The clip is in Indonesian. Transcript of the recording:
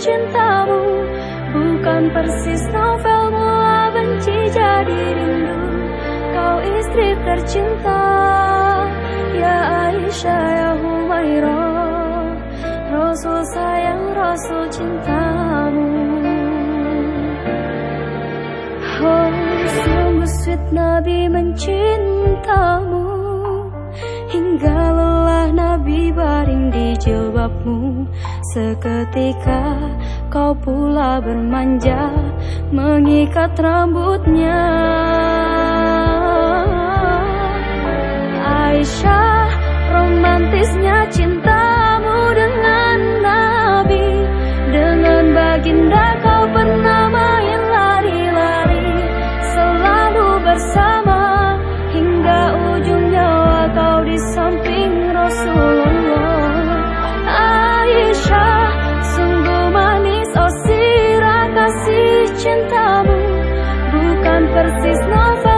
cintamu. Bukan persis novel mula benci jadi rindu. Istri tercinta Ya Aisyah ya Humairah. Rasul sayang Rasul cintamu. Oh sungguh sweet Nabi mencintamu. Hingga lelah Nabi baring di jilbabmu Seketika kau pula bermanja Mengikat rambutnya. Aisyah. persis novel